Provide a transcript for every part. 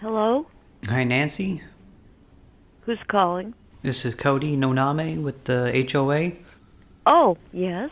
Hello? Hi, Nancy. Who's calling? This is Cody Noname with the HOA. Oh, yes.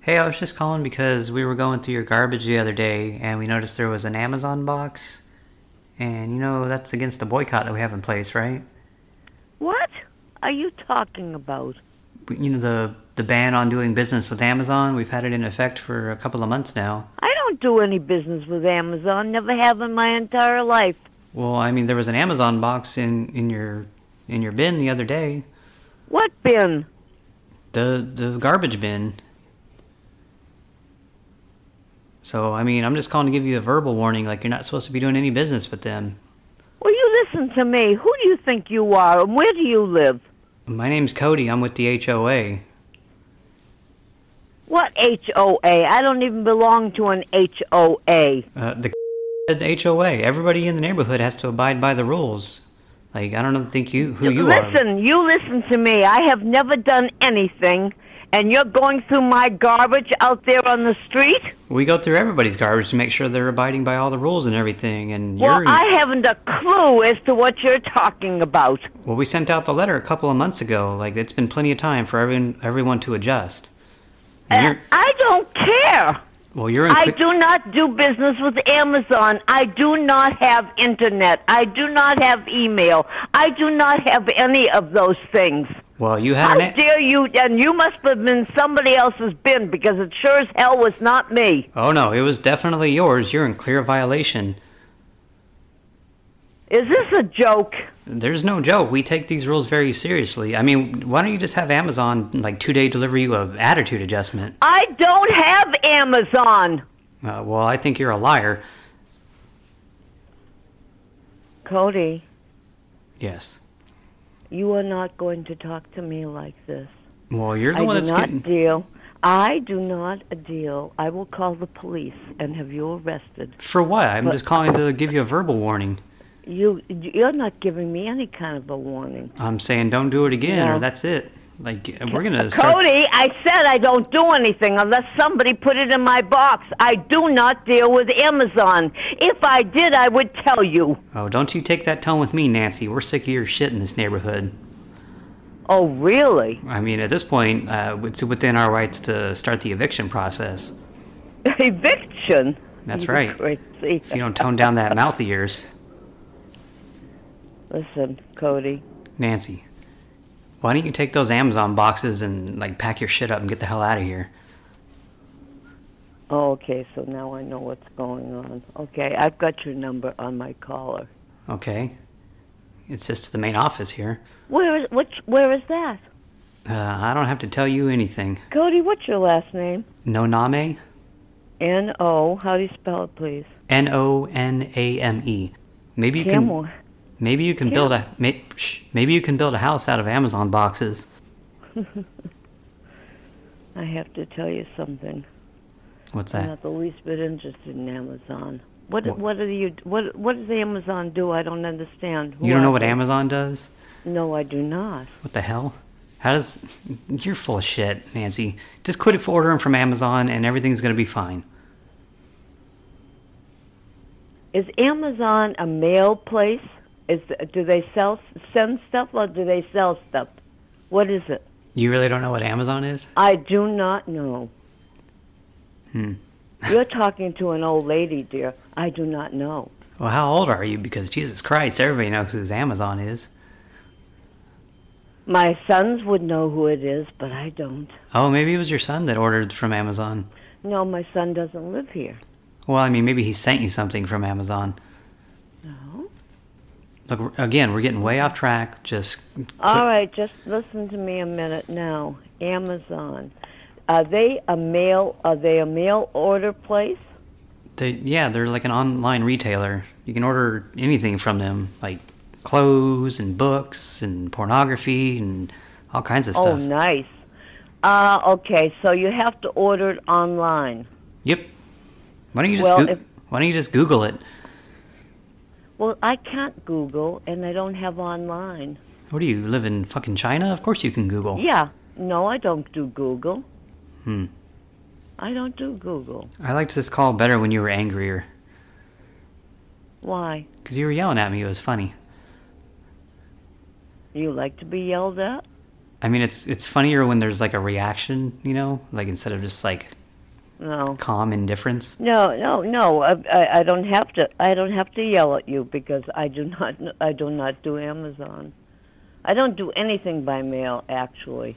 Hey, I was just calling because we were going through your garbage the other day and we noticed there was an Amazon box. And you know, that's against the boycott that we have in place, right? What are you talking about? You know, the, the ban on doing business with Amazon, we've had it in effect for a couple of months now. I don't do any business with Amazon, never have in my entire life. Well, I mean, there was an Amazon box in, in your in your bin the other day. What bin? The the garbage bin. So, I mean, I'm just calling to give you a verbal warning, like you're not supposed to be doing any business with them. Well, you listen to me? Who do you think you are, and where do you live? My name's Cody. I'm with the HOA. What HOA? I don't even belong to an HOA. Uh, the the HOA. Everybody in the neighborhood has to abide by the rules. Like, I don't think you who you are. listen, you listen to me. I have never done anything, and you're going through my garbage out there on the street? We go through everybody's garbage to make sure they're abiding by all the rules and everything. And Well, you're I haven't a clue as to what you're talking about. well, we sent out the letter a couple of months ago. Like, it's been plenty of time for everyone everyone to adjust. And you're, I don't care. Well, you're in. I cle- do not do business with Amazon. I do not have internet. I do not have email. I do not have any of those things. well, you had How an. dare you? And you must have been somebody else's bin because it sure as hell was not me. Oh no, it was definitely yours. You're in clear violation. Is this a joke? There's no joke. We take these rules very seriously. I mean, why don't you just have Amazon like two day deliver you a attitude adjustment? I don't have Amazon. Uh, well, I think you're a liar. Cody, Yes. you are not going to talk to me like this. Well, you're the I one do not getting. deal. I do not a deal. I will call the police and have you arrested. For what? I'm But- just calling to give you a verbal warning. You you're not giving me any kind of a warning. I'm saying don't do it again, No. or that's it. Like we're gonna start. Cody, I said I don't do anything unless somebody put it in my box. I do not deal with Amazon. If I did, I would tell you. Oh, don't you take that tone with me, Nancy. We're sick of your shit in this neighborhood. Oh, really? I mean, at this point, uh, it's within our rights to start the eviction process. Eviction? That's right. If you don't tone down that mouth of yours, Listen, Cody. Nancy. Why don't you take those Amazon boxes and like pack your shit up and get the hell out of here? Oh, okay. So now I know what's going on. Okay, I've got your number on my caller. Okay. It's just the main office here. Where is which? Where is that? Uh, I don't have to tell you anything. Cody, what's your last name? No name? N O. How do you spell it, please? N O N A M E. Maybe you can. Maybe you can build a. May, shh, maybe you can build a house out of Amazon boxes. I have to tell you something. What's I'm that? not the least bit interested in Amazon. What What- what, do you what what does Amazon do? I don't understand. Who You don't know what they? Amazon does? No, I do not. What the hell? How does. You're full of shit, Nancy. Just quit for ordering from Amazon and everything's gonna be fine. Is Amazon a mail place? Is do they sell send stuff or do they sell stuff? What is it? You really don't know what Amazon is? I do not know. Hmm. You're talking to an old lady, dear. I do not know. Well, how old are you? Because Jesus Christ, everybody knows who Amazon is. My sons would know who it is, but I don't. Oh, maybe it was your son that ordered from Amazon. No, my son doesn't live here. Well, I mean, maybe he sent you something from Amazon. No. Look, again, we're getting way off track. Just All right, just listen to me a minute now. Amazon. Are they a mail are they a mail order place? They, yeah, they're like an online retailer. You can order anything from them, like clothes and books and pornography and all kinds of stuff. Oh, nice. Uh okay, so you have to order it online. Yep. Why don't you just Well, if- Why don't you just Google it? Well, I can't Google and I don't have online. What do you live in fucking China? Of course you can Google. Yeah. No, I don't do Google. Hmm. I don't do Google. I liked this call better when you were angrier. Why? Because you were yelling at me. It was funny. You like to be yelled at? I mean, it's it's funnier when there's like a reaction, you know, like instead of just like No. calm indifference. No, no, no. I, I, I don't have to. I don't have to yell at you because I do not. I do not do Amazon. I don't do anything by mail. Actually,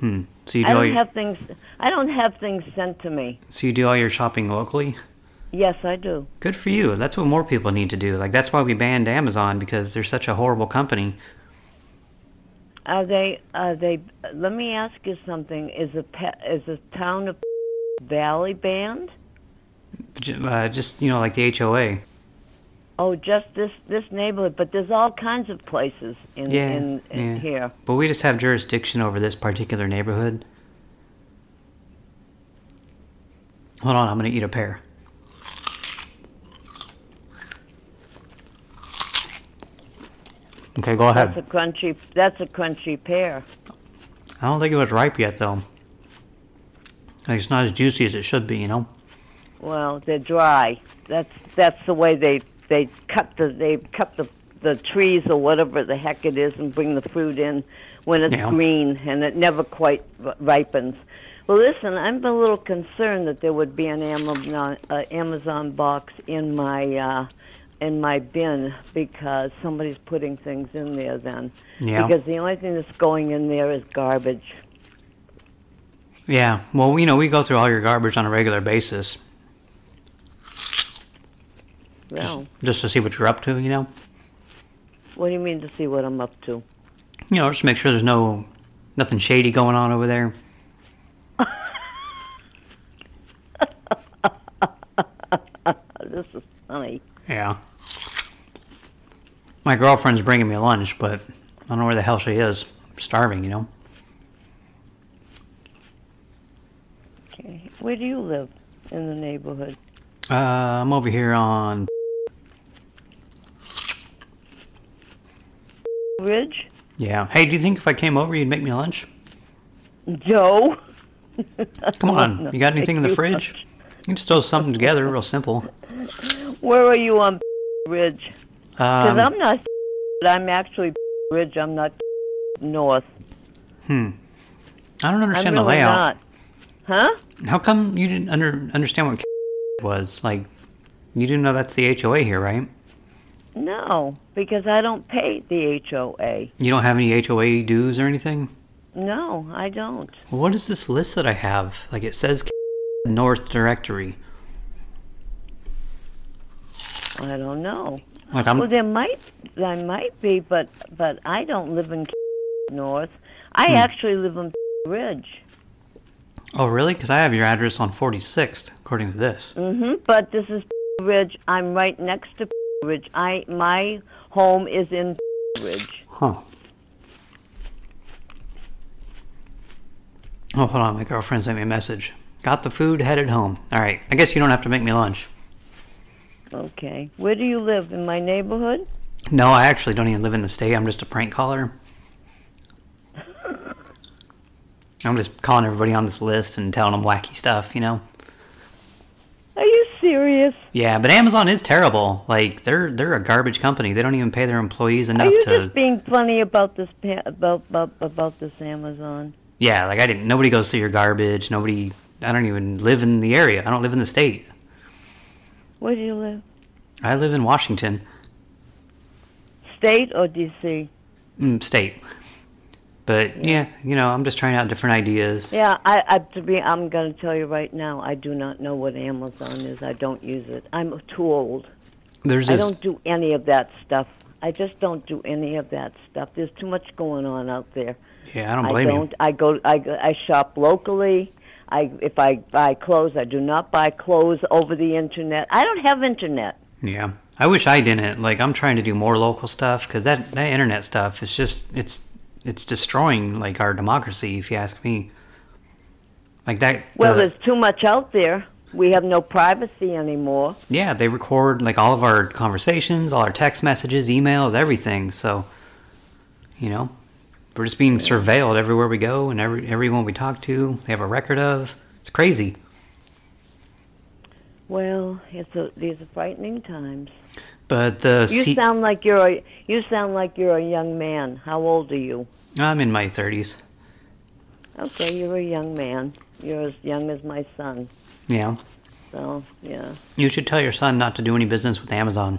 Hmm. So you I do all don't your have things. I don't have things sent to me. so you do all your shopping locally. Yes, I do. Good for you. That's what more people need to do. Like that's why we banned Amazon because they're such a horrible company. Are they? Are they? Let me ask you something. Is a is a town of Valley Band? Uh, just you know, like the HOA. Oh, just this this neighborhood, but there's all kinds of places in Yeah, in, in yeah. here. But we just have jurisdiction over this particular neighborhood. Hold on, I'm gonna eat a pear. Okay, go ahead. That's a crunchy. That's a crunchy pear. I don't think it was ripe yet, though. Like it's not as juicy as it should be, you know. Well, they're dry. That's that's the way they they cut the they cut the the trees or whatever the heck it is and bring the fruit in when it's Yeah. green and it never quite ripens. Well, listen, I'm a little concerned that there would be an Amazon uh, Amazon box in my uh, in my bin because somebody's putting things in there then. Yeah. Because the only thing that's going in there is garbage. Yeah. Well, you know, we go through all your garbage on a regular basis Well, just to see what you're up to, you know. what do you mean to see what I'm up to? You know, just make sure there's no nothing shady going on over there. This is funny. Yeah. My girlfriend's bringing me lunch, but I don't know where the hell she is. I'm starving, you know. Okay. Where do you live in the neighborhood? Uh, I'm over here on. Ridge? Yeah. Hey, do you think if I came over, you'd make me lunch? Joe? Come on. No, you got anything in the fridge? You can just throw something together, real simple. Where are you on Ridge? Because Um, I'm not. I'm actually Ridge. I'm not north. hmm. I don't understand really the layout. not. Huh? How come you didn't under, understand what was? Like, you didn't know that's the HOA here, right? No, because I don't pay the HOA. You don't have any HOA dues or anything? No, I don't. What is this list that I have? Like, it says North Directory. I don't know. Like, I'm. Well, there might, there might be, but but I don't live in North. I Hmm. actually live in Ridge. Oh, really? Because I have your address on 46th, according to this. Mm-hmm. But this is Ridge. I'm right next to Ridge. I my home is in Ridge. Huh. Oh, hold on. My girlfriend sent me a message. Got the food, headed home. All right. I guess you don't have to make me lunch. Okay. Where do you live? In my neighborhood? No, I actually don't even live in the state. I'm just a prank caller. I'm just calling everybody on this list and telling them wacky stuff, you know? Are you serious? Yeah, but Amazon is terrible. Like they're they're a garbage company. They don't even pay their employees enough Are you to just being funny about this about about about this Amazon? Yeah, like I didn't nobody goes through your garbage. Nobody I don't even live in the area. I don't live in the state. Where do you live? I live in Washington, State or D.C.? mm, state. But yeah, you know, I'm just trying out different ideas. Yeah, I, I to be I'm going to tell you right now, I do not know what Amazon is. I don't use it. I'm too old. There's I this don't do any of that stuff. I just don't do any of that stuff. There's too much going on out there. Yeah, I don't blame I don't. I go. I, I shop locally. I if I buy clothes, I do not buy clothes over the internet. I don't have internet. Yeah. I wish I didn't. Like I'm trying to do more local stuff cuz that that internet stuff is just it's it's destroying like our democracy if you ask me. Like that Well, the- there's too much out there. We have no privacy anymore. Yeah, they record like all of our conversations, all our text messages, emails, everything. So, you know, we're just being surveilled everywhere we go, and every everyone we talk to, they have a record of. It's crazy. Well, it's a, these are frightening times. But the You C- sound like you're a you sound like you're a young man. How old are you? I'm in my 30s. Okay, you're a young man. You're as young as my son. Yeah. So yeah, You should tell your son not to do any business with Amazon.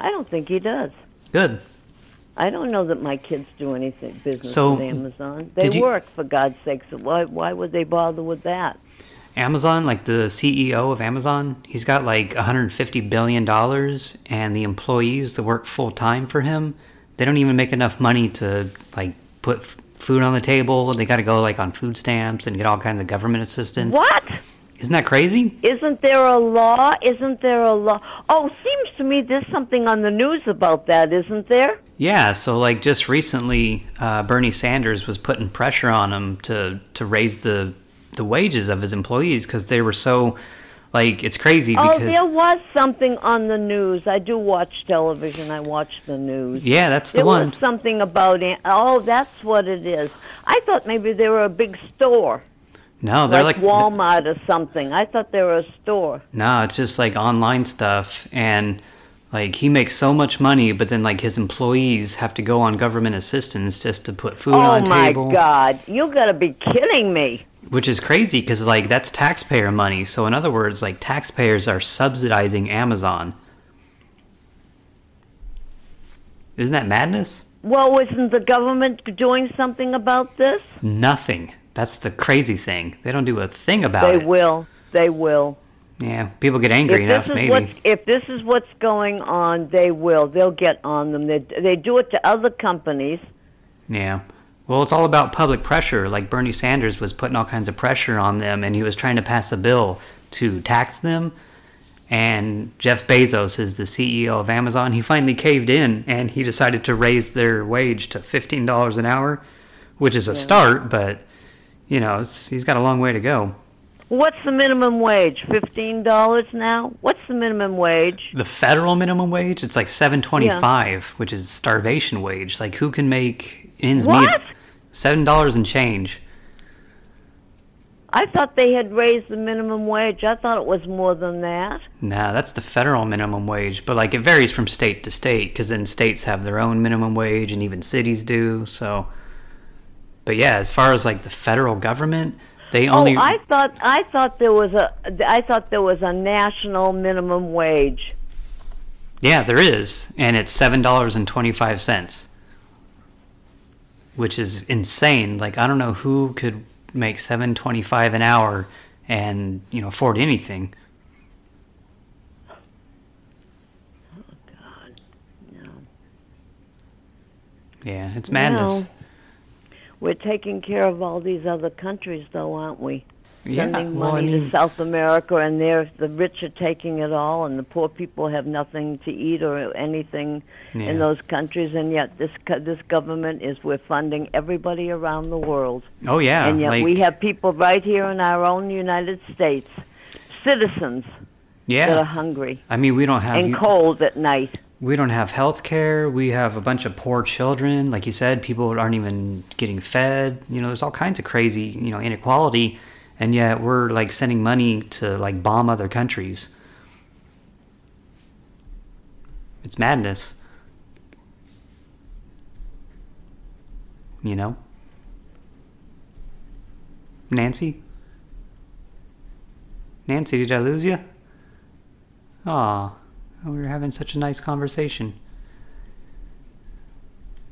I don't think he does. Good. I don't know that my kids do anything business So, with Amazon. They you- work for God's sakes. Why why would they bother with that? Amazon, like the CEO of Amazon, he's got like 150 billion dollars, and the employees that work full time for him, they don't even make enough money to like put f- food on the table. They got to go like on food stamps and get all kinds of government assistance. What? Isn't that crazy? Isn't there a law? Isn't there a law? Oh, seems to me there's something on the news about that, isn't there? Yeah. So like just recently, uh, Bernie Sanders was putting pressure on him to to raise the the wages of his employees because they were so like it's crazy Oh, because there was something on the news. I do watch television. I watch the news. yeah, that's the there one. was something about it. Oh, that's what it is. I thought maybe they were a big store, No, they're like, like Walmart or something. I thought they were a store. No, it's just like online stuff and like he makes so much money but then like his employees have to go on government assistance just to put food oh on the table. Oh my God! You got to be kidding me. Which is crazy cuz like that's taxpayer money so in other words like taxpayers are subsidizing Amazon Isn't that madness? Well, isn't the government doing something about this? Nothing. That's the crazy thing. They don't do a thing about it. They will. They will. Yeah, people get angry if enough maybe. if this is what's going on, they will. They'll get on them. They they do it to other companies. Yeah. Well, it's all about public pressure. Like Bernie Sanders was putting all kinds of pressure on them, and he was trying to pass a bill to tax them. And Jeff Bezos is the CEO of Amazon. He finally caved in, and he decided to raise their wage to fifteen dollars an hour, which is a start, but you know it's, he's got a long way to go. What's the minimum wage? Fifteen dollars now. What's the minimum wage? The federal minimum wage, it's like seven twenty-five, which is starvation wage. Like who can make ends What? meet? Seven dollars and change. I thought they had raised the minimum wage. I thought it was more than that. No, that's the federal minimum wage, but like it varies from state to state because then states have their own minimum wage and even cities do. So, but yeah, as far as like the federal government, they oh, only oh, I thought I thought there was a I thought there was a national minimum wage. yeah there is, and it's seven dollars and twenty five cents, which is insane. Like I don't know who could make seven twenty five an hour and you know afford anything. Oh god. No. Yeah, it's madness. No. We're taking care of all these other countries, though, aren't we? Yeah, Sending well, I money mean, to South America, and they're the rich are taking it all, and the poor people have nothing to eat or anything yeah. in those countries. And yet, this this government is we're funding everybody around the world, oh yeah, and yet like, we have people right here in our own United States, citizens that yeah. are hungry I mean, we don't have and cold at night. We don't have health care. We have a bunch of poor children. Like you said, people aren't even getting fed. You know, there's all kinds of crazy, you know, inequality and yet we're like sending money to like bomb other countries. It's madness. You know? Nancy? Nancy, did I lose you? Aw, we were having such a nice conversation.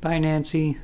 Bye, Nancy.